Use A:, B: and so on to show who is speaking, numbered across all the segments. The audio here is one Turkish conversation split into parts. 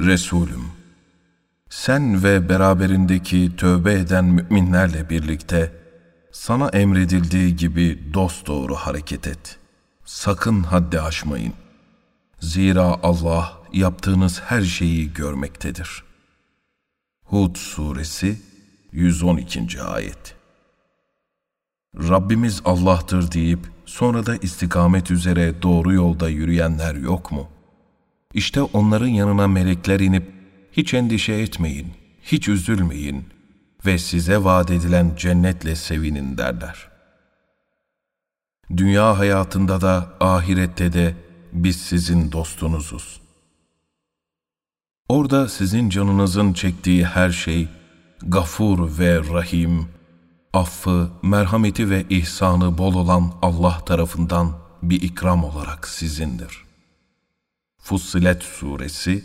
A: Resulüm, sen ve beraberindeki tövbe eden müminlerle birlikte sana emredildiği gibi dosdoğru hareket et. Sakın haddi aşmayın. Zira Allah yaptığınız her şeyi görmektedir. Hud Suresi 112. Ayet Rabbimiz Allah'tır deyip sonra da istikamet üzere doğru yolda yürüyenler yok mu? İşte onların yanına melekler inip hiç endişe etmeyin, hiç üzülmeyin ve size vaat edilen cennetle sevinin derler. Dünya hayatında da ahirette de biz sizin dostunuzuz. Orada sizin canınızın çektiği her şey gafur ve rahim, affı, merhameti ve ihsanı bol olan Allah tarafından bir ikram olarak sizindir. Fussilet Suresi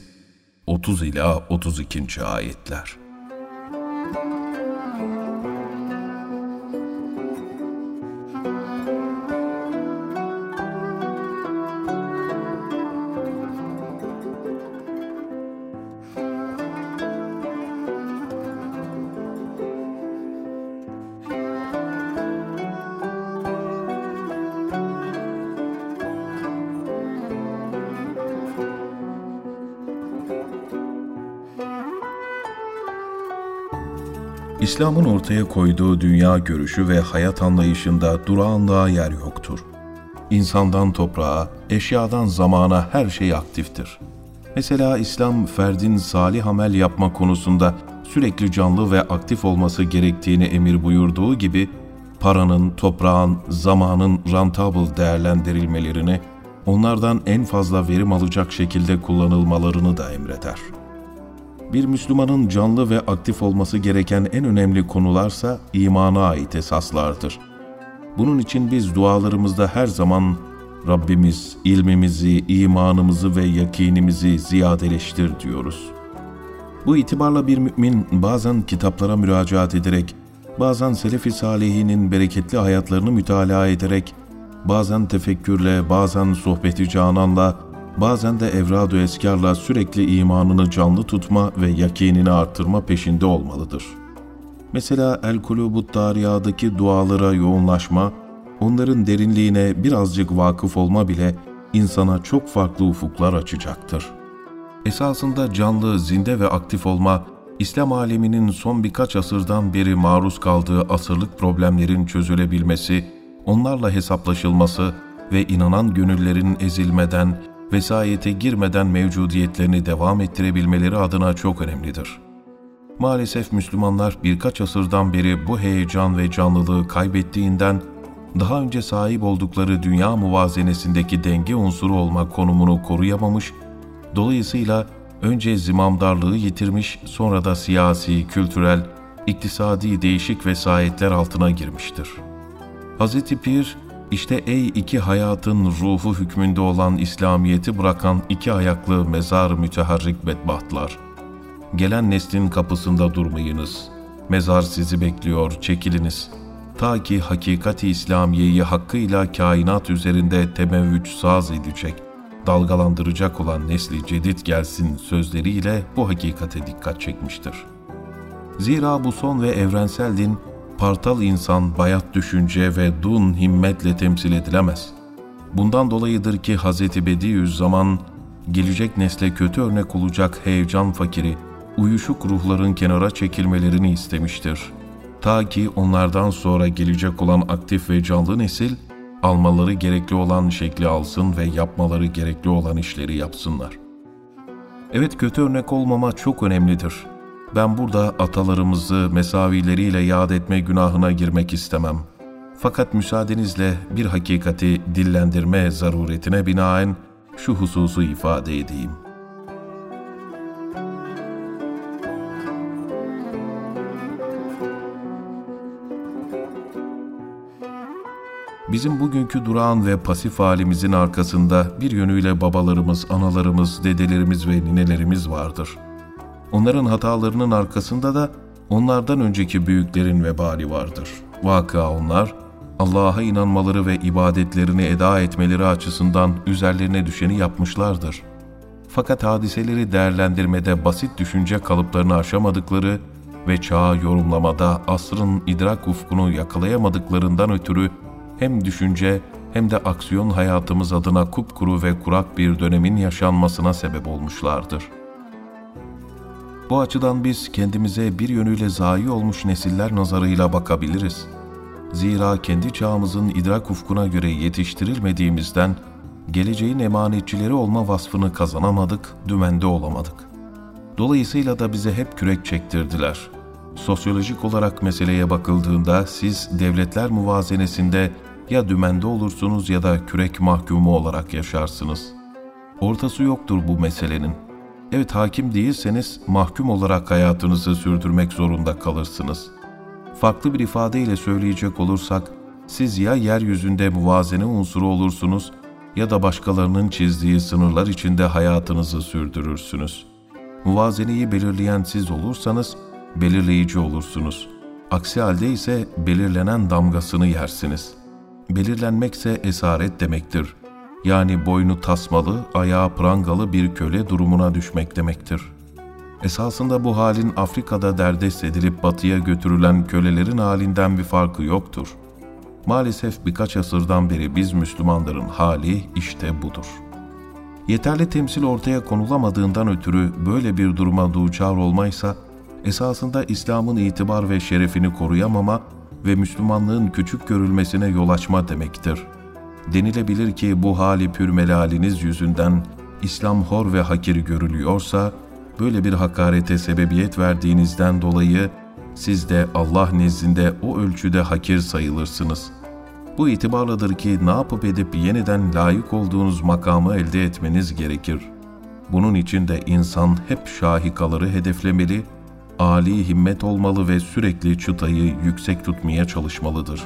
A: 30 ila 32. ayetler. İslam'ın ortaya koyduğu dünya görüşü ve hayat anlayışında durağanlığa yer yoktur. İnsandan toprağa, eşyadan zamana her şey aktiftir. Mesela İslam ferdin salih amel yapma konusunda sürekli canlı ve aktif olması gerektiğini emir buyurduğu gibi paranın, toprağın, zamanın rentable değerlendirilmelerini, onlardan en fazla verim alacak şekilde kullanılmalarını da emreder.'' Bir Müslümanın canlı ve aktif olması gereken en önemli konularsa imana ait esaslardır. Bunun için biz dualarımızda her zaman Rabbimiz ilmimizi, imanımızı ve yakinimizi ziyadeleştir diyoruz. Bu itibarla bir mümin bazen kitaplara müracaat ederek, bazen Selefi Salihinin bereketli hayatlarını mütalaa ederek, bazen tefekkürle, bazen sohbeti cananla, bazen de evrad-ı eskarla sürekli imanını canlı tutma ve yakinini arttırma peşinde olmalıdır. Mesela El-Kulubut Dariya'daki dualara yoğunlaşma, onların derinliğine birazcık vakıf olma bile insana çok farklı ufuklar açacaktır. Esasında canlı, zinde ve aktif olma, İslam aleminin son birkaç asırdan beri maruz kaldığı asırlık problemlerin çözülebilmesi, onlarla hesaplaşılması ve inanan gönüllerin ezilmeden, vesayete girmeden mevcudiyetlerini devam ettirebilmeleri adına çok önemlidir. Maalesef Müslümanlar birkaç asırdan beri bu heyecan ve canlılığı kaybettiğinden daha önce sahip oldukları dünya muvazenesindeki denge unsuru olmak konumunu koruyamamış, dolayısıyla önce zimamdarlığı yitirmiş, sonra da siyasi, kültürel, iktisadi değişik vesayetler altına girmiştir. Hz. Pir, işte ey iki hayatın ruhu hükmünde olan İslamiyet'i bırakan iki ayaklı mezar müteharrik bedbahtlar. Gelen neslin kapısında durmayınız. Mezar sizi bekliyor, çekiliniz. Ta ki hakikati İslamiye'yi hakkıyla kainat üzerinde temevvüç saz edecek, dalgalandıracak olan nesli cedid gelsin sözleriyle bu hakikate dikkat çekmiştir. Zira bu son ve evrensel din, partal insan bayat düşünce ve dun himmetle temsil edilemez. Bundan dolayıdır ki Hz. Bediüzzaman, gelecek nesle kötü örnek olacak heyecan fakiri, uyuşuk ruhların kenara çekilmelerini istemiştir. Ta ki onlardan sonra gelecek olan aktif ve canlı nesil, almaları gerekli olan şekli alsın ve yapmaları gerekli olan işleri yapsınlar. Evet kötü örnek olmama çok önemlidir.'' Ben burada atalarımızı mesavileriyle yad etme günahına girmek istemem. Fakat müsaadenizle bir hakikati dillendirme zaruretine binaen şu hususu ifade edeyim. Bizim bugünkü durağan ve pasif halimizin arkasında bir yönüyle babalarımız, analarımız, dedelerimiz ve ninelerimiz vardır.'' Onların hatalarının arkasında da onlardan önceki büyüklerin vebali vardır. Vaka onlar, Allah'a inanmaları ve ibadetlerini eda etmeleri açısından üzerlerine düşeni yapmışlardır. Fakat hadiseleri değerlendirmede basit düşünce kalıplarını aşamadıkları ve çağı yorumlamada asrın idrak ufkunu yakalayamadıklarından ötürü hem düşünce hem de aksiyon hayatımız adına kupkuru ve kurak bir dönemin yaşanmasına sebep olmuşlardır. Bu açıdan biz kendimize bir yönüyle zayi olmuş nesiller nazarıyla bakabiliriz. Zira kendi çağımızın idrak ufkuna göre yetiştirilmediğimizden geleceğin emanetçileri olma vasfını kazanamadık, dümende olamadık. Dolayısıyla da bize hep kürek çektirdiler. Sosyolojik olarak meseleye bakıldığında siz devletler muvazenesinde ya dümende olursunuz ya da kürek mahkumu olarak yaşarsınız. Ortası yoktur bu meselenin. Evet hakim değilseniz mahkum olarak hayatınızı sürdürmek zorunda kalırsınız. Farklı bir ifadeyle söyleyecek olursak, siz ya yeryüzünde muvazene unsuru olursunuz ya da başkalarının çizdiği sınırlar içinde hayatınızı sürdürürsünüz. Muvazeneyi belirleyen siz olursanız belirleyici olursunuz. Aksi halde ise belirlenen damgasını yersiniz. Belirlenmekse esaret demektir. Yani boynu tasmalı, ayağı prangalı bir köle durumuna düşmek demektir. Esasında bu halin Afrika'da derdest edilip batıya götürülen kölelerin halinden bir farkı yoktur. Maalesef birkaç asırdan beri biz Müslümanların hali işte budur. Yeterli temsil ortaya konulamadığından ötürü böyle bir duruma duçar olmaysa, esasında İslam'ın itibar ve şerefini koruyamama ve Müslümanlığın küçük görülmesine yol açma demektir. Denilebilir ki bu hali pürmelaliniz yüzünden İslam hor ve hakir görülüyorsa, böyle bir hakarete sebebiyet verdiğinizden dolayı siz de Allah nezdinde o ölçüde hakir sayılırsınız. Bu itibarladır ki ne yapıp edip yeniden layık olduğunuz makamı elde etmeniz gerekir. Bunun için de insan hep şahikaları hedeflemeli, âli himmet olmalı ve sürekli çıtayı yüksek tutmaya çalışmalıdır.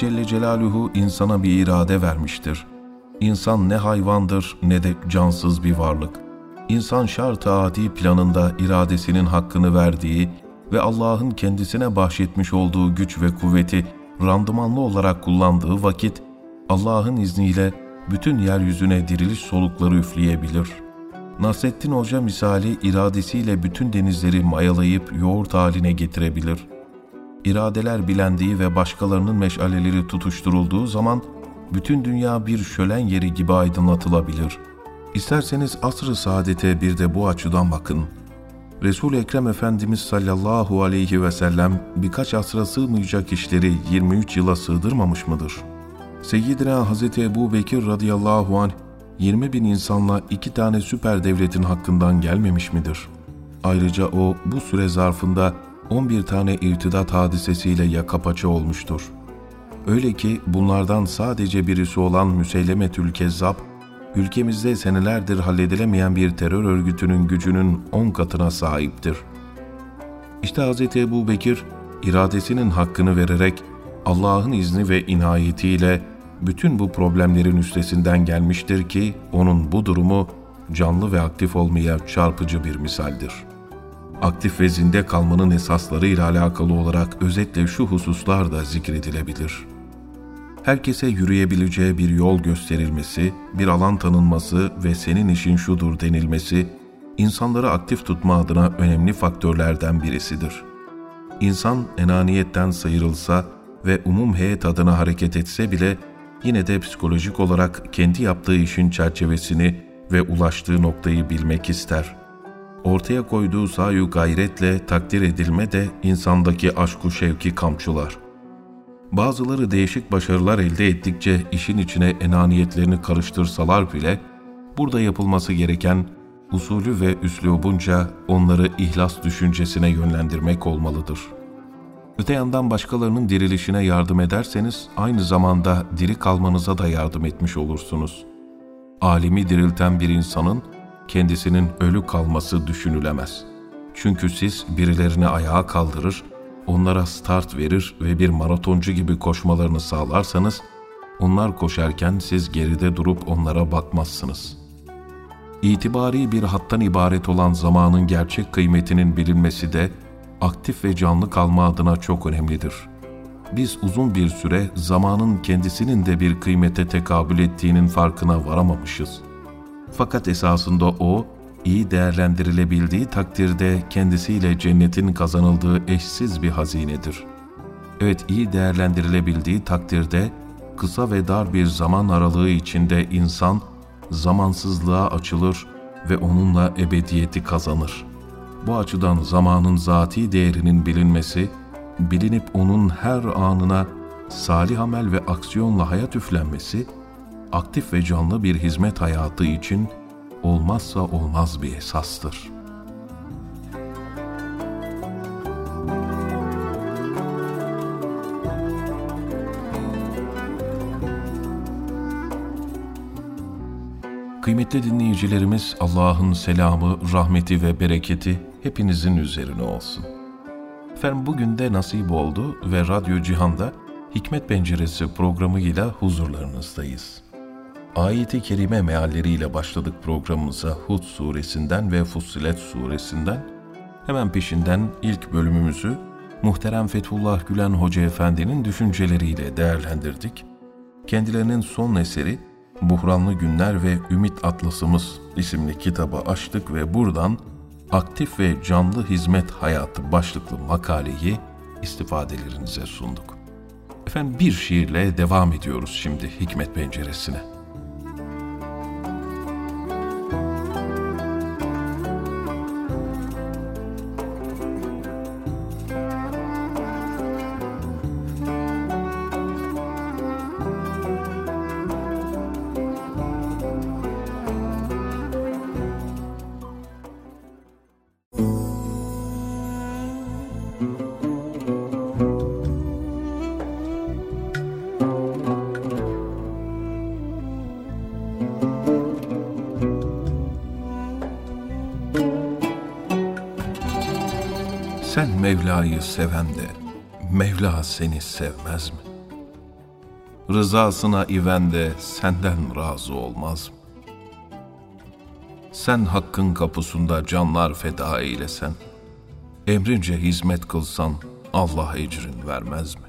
A: Celle Celaluhu insana bir irade vermiştir. İnsan ne hayvandır ne de cansız bir varlık. İnsan şart-ı adi planında iradesinin hakkını verdiği ve Allah'ın kendisine bahşetmiş olduğu güç ve kuvveti randımanlı olarak kullandığı vakit Allah'ın izniyle bütün yeryüzüne diriliş solukları üfleyebilir. Nasrettin Hoca misali iradesiyle bütün denizleri mayalayıp yoğurt haline getirebilir. İradeler bilendiği ve başkalarının meşaleleri tutuşturulduğu zaman bütün dünya bir şölen yeri gibi aydınlatılabilir. İsterseniz asr-ı saadete bir de bu açıdan bakın. Resul-i Ekrem Efendimiz sallallahu aleyhi ve sellem birkaç asra sığmayacak işleri 23 yıla sığdırmamış mıdır?'' Seyyidina Hz. Ebu Bekir radıyallahu anh 20 bin insanla iki tane süper devletin hakkından gelmemiş midir? Ayrıca o bu süre zarfında 11 tane irtidat hadisesiyle yaka paça olmuştur. Öyle ki bunlardan sadece birisi olan Müseylemetül Kezzab, ülkemizde senelerdir halledilemeyen bir terör örgütünün gücünün 10 katına sahiptir. İşte Hz. Ebu Bekir, iradesinin hakkını vererek Allah'ın izni ve inayetiyle bütün bu problemlerin üstesinden gelmiştir ki onun bu durumu canlı ve aktif olmaya çarpıcı bir misaldir. Aktif ve zinde kalmanın esasları ile alakalı olarak özetle şu hususlar da zikredilebilir. Herkese yürüyebileceği bir yol gösterilmesi, bir alan tanınması ve senin işin şudur denilmesi, insanları aktif tutma adına önemli faktörlerden birisidir. İnsan enaniyetten sıyrılsa ve umum heyet adına hareket etse bile yine de psikolojik olarak kendi yaptığı işin çerçevesini ve ulaştığı noktayı bilmek ister. Ortaya koyduğu sayu gayretle takdir edilme de insandaki aşku şevki kamçılar. Bazıları değişik başarılar elde ettikçe işin içine enaniyetlerini karıştırsalar bile, burada yapılması gereken usulü ve üslubunca onları ihlas düşüncesine yönlendirmek olmalıdır.'' Öte yandan başkalarının dirilişine yardım ederseniz aynı zamanda diri kalmanıza da yardım etmiş olursunuz. Alimi dirilten bir insanın kendisinin ölü kalması düşünülemez. Çünkü siz birilerini ayağa kaldırır, onlara start verir ve bir maratoncu gibi koşmalarını sağlarsanız, onlar koşarken siz geride durup onlara bakmazsınız. İtibari bir hattan ibaret olan zamanın gerçek kıymetinin bilinmesi de aktif ve canlı kalma adına çok önemlidir. biz uzun bir süre zamanın kendisinin de bir kıymete tekabül ettiğinin farkına varamamışız. Fakat esasında o, iyi değerlendirilebildiği takdirde kendisiyle cennetin kazanıldığı eşsiz bir hazinedir. Evet iyi değerlendirilebildiği takdirde kısa ve dar bir zaman aralığı içinde insan zamansızlığa açılır ve onunla ebediyeti kazanır. Bu açıdan zamanın zati değerinin bilinmesi, bilinip onun her anına salih amel ve aksiyonla hayat üflenmesi, aktif ve canlı bir hizmet hayatı için olmazsa olmaz bir esastır.'' Kıymetli dinleyicilerimiz Allah'ın selamı, rahmeti ve bereketi hepinizin üzerine olsun. Efendim bugün de nasip oldu ve Radyo Cihan'da Hikmet Penceresi programıyla huzurlarınızdayız. Ayet-i Kerime mealleriyle başladık programımıza Hud suresinden ve Fussilet suresinden. Hemen peşinden ilk bölümümüzü muhterem Fethullah Gülen Hoca Efendi'nin düşünceleriyle değerlendirdik. Kendilerinin son eseri Buhranlı Günler ve Ümit Atlasımız isimli kitabı açtık ve buradan aktif ve canlı hizmet hayatı başlıklı makaleyi istifadelerinize sunduk. Efendim bir şiirle devam ediyoruz şimdi Hikmet Penceresi'ne. Mevla'yı seven de Mevla seni sevmez mi? Rızasına iven de senden razı olmaz mı? Sen hakkın kapısında canlar feda eylesen, emrince hizmet kılsan Allah ecrin vermez mi?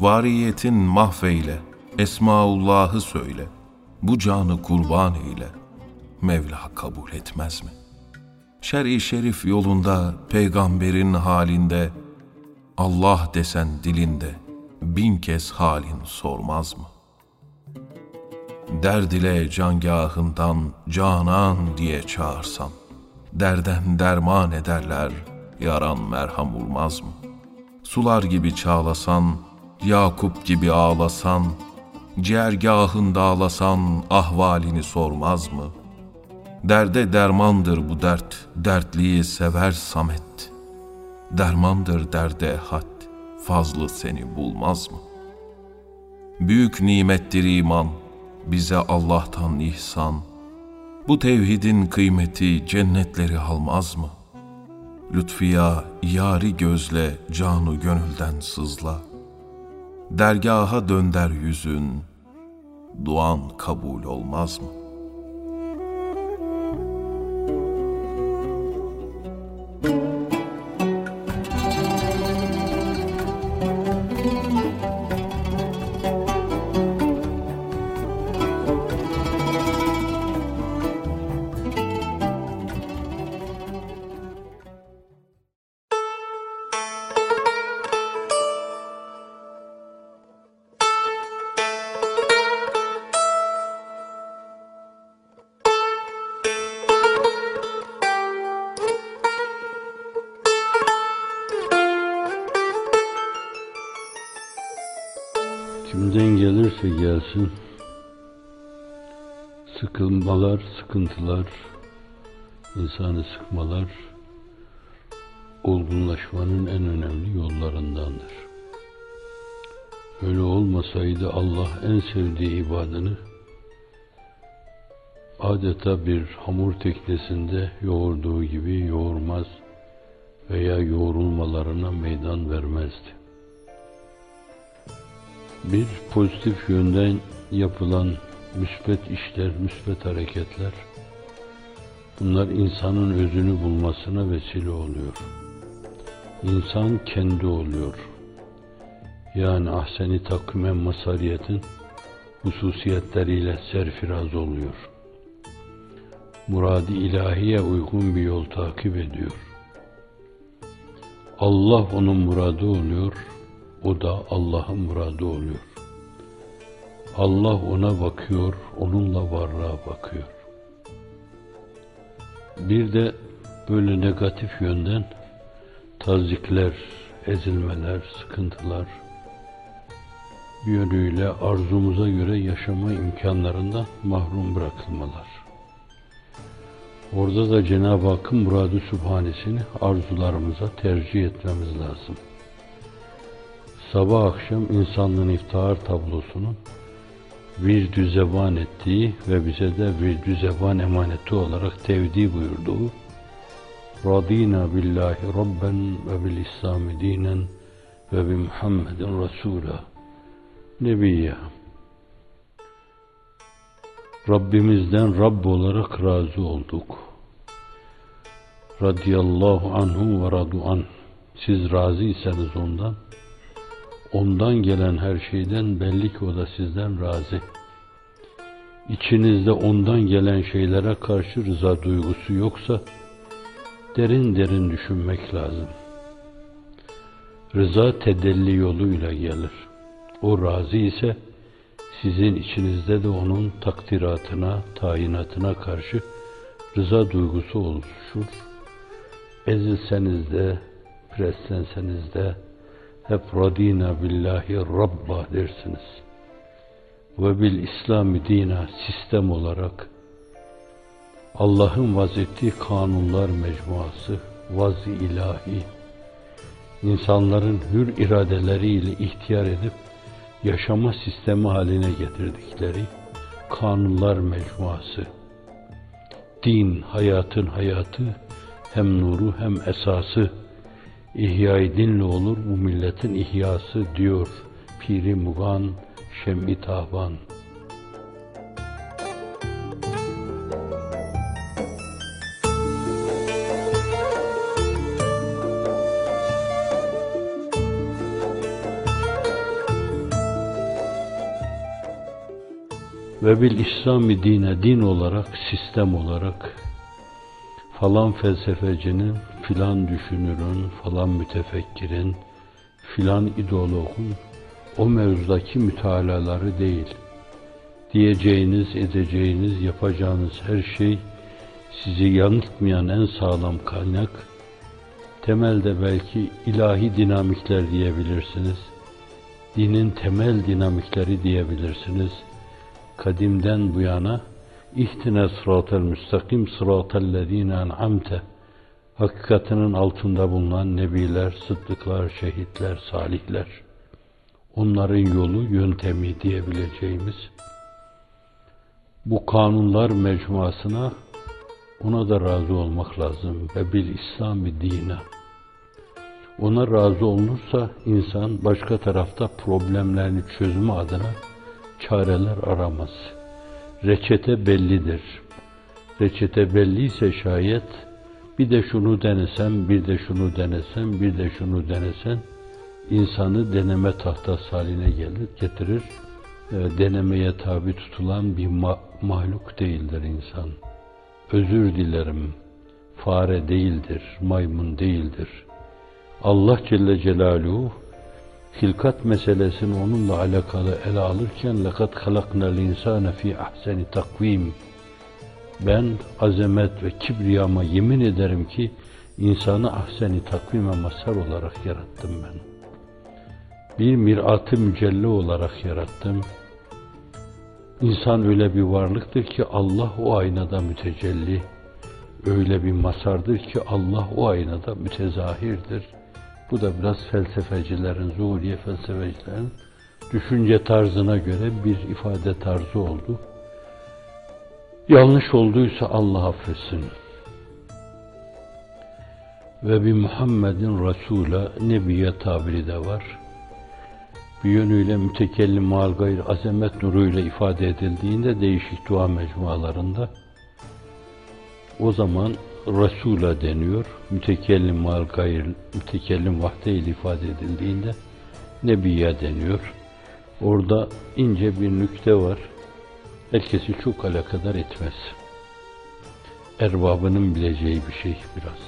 A: Variyetin mahveyle, Esmaullah'ı söyle, bu canı kurban eyle, Mevla kabul etmez mi? Şer-i şerif yolunda, peygamberin halinde, Allah desen dilinde, bin kez halin sormaz mı? Derd ile cangahından canan diye çağırsan, derden derman ederler, yaran merham olmaz mı? Sular gibi çağlasan, Yakup gibi ağlasan, ciğergahında ağlasan ahvalini sormaz mı?'' Derde dermandır bu dert, dertliyi sever Samet. Dermandır derde had, fazlı seni bulmaz mı? Büyük nimettir iman, bize Allah'tan ihsan. Bu tevhidin kıymeti cennetleri almaz mı? Lütfiya, yari gözle canu gönülden sızla. Dergaha dönder yüzün, duan kabul olmaz mı?
B: Gelsin, sıkılmalar, sıkıntılar, insanı sıkmalar, olgunlaşmanın en önemli yollarındandır. Öyle olmasaydı Allah en sevdiği ibadını adeta bir hamur teknesinde yoğurduğu gibi yoğurmaz veya yoğrulmalarına meydan vermezdi bir pozitif yönden yapılan müsbet işler, müsbet hareketler bunlar insanın özünü bulmasına vesile oluyor. İnsan kendi oluyor. yani ahseni takvimen masariyetin hususiyetleriyle serfiraz oluyor. Muradi ilahiye uygun bir yol takip ediyor. Allah onun muradı oluyor, o da Allah'ın muradı oluyor. Allah ona bakıyor, onunla varlığa bakıyor. Bir de böyle negatif yönden tazikler, ezilmeler, sıkıntılar bir yönüyle arzumuza göre yaşama imkanlarından mahrum bırakılmalar. Orada da Cenab-ı Hakk'ın muradı sübhanesini arzularımıza tercih etmemiz lazım. Sabah akşam insanlığın iftihar tablosunun virdü zeban ettiği ve bize de virdü zeban emaneti olarak tevdi buyurduğu Radina billahi rabben ve bil İslami dinen ve bi Muhammedin Resul'a Nebiyya Rabbimizden Rabb olarak razı olduk. Radiyallahu anhu ve radu an. Siz razıysanız ondan, ondan gelen her şeyden belli ki o da sizden razı. İçinizde ondan gelen şeylere karşı rıza duygusu yoksa, derin derin düşünmek lazım. Rıza tedelli yoluyla gelir. O razı ise, sizin içinizde de onun takdiratına, tayinatına karşı rıza duygusu oluşur. Ezilseniz de, preslenseniz de hep radina billahi rabba dersiniz. Ve bil İslami dina sistem olarak Allah'ın vazettiği kanunlar mecmuası, vaz-ı ilahi, insanların hür iradeleriyle ihtiyar edip yaşama sistemi haline getirdikleri kanunlar mecmuası. Din, hayatın hayatı, hem nuru hem esası. İhya dinle olur bu milletin ihyası diyor Piri Mugan Şem'i Tahvan. ve bil İslami dine din olarak, sistem olarak falan felsefecinin, filan düşünürün, falan mütefekkirin, filan ideologun o mevzudaki mütalaları değil. Diyeceğiniz, edeceğiniz, yapacağınız her şey sizi yanıltmayan en sağlam kaynak, temelde belki ilahi dinamikler diyebilirsiniz. Dinin temel dinamikleri diyebilirsiniz.'' kadimden bu yana İhtine sıratel müstakim sıratellezine en'amte hakikatinin altında bulunan nebiler, sıddıklar, şehitler, salihler onların yolu, yöntemi diyebileceğimiz bu kanunlar mecmuasına ona da razı olmak lazım ve bir İslami dine. Ona razı olunursa insan başka tarafta problemlerini çözme adına çareler aramaz. Reçete bellidir. Reçete belliyse şayet bir de şunu denesem, bir de şunu denesem, bir de şunu denesen insanı deneme tahtası haline gelir, getirir. E, denemeye tabi tutulan bir ma mahluk değildir insan. Özür dilerim. Fare değildir, maymun değildir. Allah Celle Celaluhu hilkat meselesini onunla alakalı ele alırken لَقَدْ خَلَقْنَا الْاِنْسَانَ ف۪ي ahseni takvim ben azamet ve kibriyama yemin ederim ki insanı ahseni takvime mazhar olarak yarattım ben. Bir mirat-ı mücelle olarak yarattım. İnsan öyle bir varlıktır ki Allah o aynada mütecelli. Öyle bir masardır ki Allah o aynada mütezahirdir.'' Bu da biraz felsefecilerin, zuhuriye felsefecilerin düşünce tarzına göre bir ifade tarzı oldu. Yanlış olduysa Allah affetsin. Ve bir Muhammedin Resul'a Nebiye tabiri de var. Bir yönüyle mütekellim mal gayr azamet nuruyla ifade edildiğinde değişik dua mecmualarında o zaman Resul'a deniyor. Mütekellim mal gayr, mütekellim vahde ile ifade edildiğinde Nebiya deniyor. Orada ince bir nükte var. Herkesi çok alakadar etmez. Erbabının bileceği bir şey biraz.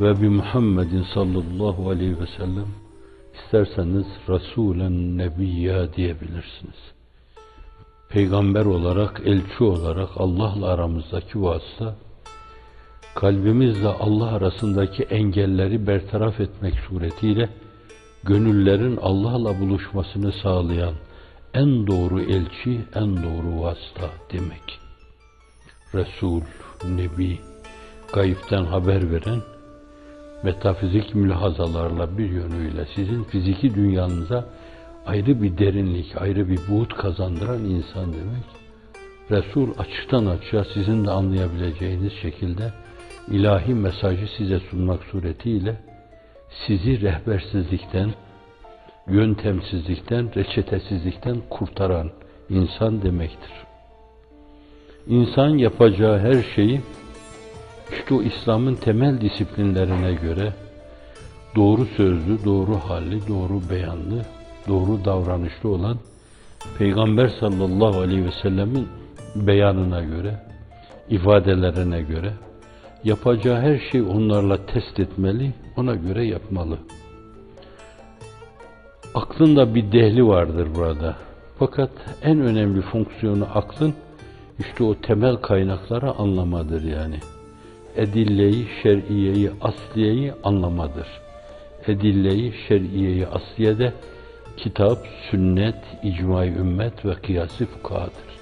B: Ve bi Muhammedin sallallahu aleyhi ve sellem isterseniz Resulen Nebiyya diyebilirsiniz. Peygamber olarak, elçi olarak Allah'la aramızdaki vasıta, kalbimizle Allah arasındaki engelleri bertaraf etmek suretiyle gönüllerin Allah'la buluşmasını sağlayan en doğru elçi, en doğru vasıta demek. Resul, Nebi, gayipten haber veren, metafizik mülahazalarla bir yönüyle sizin fiziki dünyanıza ayrı bir derinlik, ayrı bir buğut kazandıran insan demek. Resul açıktan açığa sizin de anlayabileceğiniz şekilde ilahi mesajı size sunmak suretiyle sizi rehbersizlikten, yöntemsizlikten, reçetesizlikten kurtaran insan demektir. İnsan yapacağı her şeyi işte o İslam'ın temel disiplinlerine göre doğru sözlü, doğru halli, doğru beyanlı, doğru davranışlı olan Peygamber sallallahu aleyhi ve sellemin beyanına göre, ifadelerine göre yapacağı her şeyi onlarla test etmeli, ona göre yapmalı. Aklın bir dehli vardır burada. Fakat en önemli fonksiyonu aklın işte o temel kaynakları anlamadır yani. Edilleyi, şer'iyeyi, asliyeyi anlamadır. Edilleyi, şer'iyeyi, asliyede kitap, sünnet, icma ümmet ve kıyası fukahadır.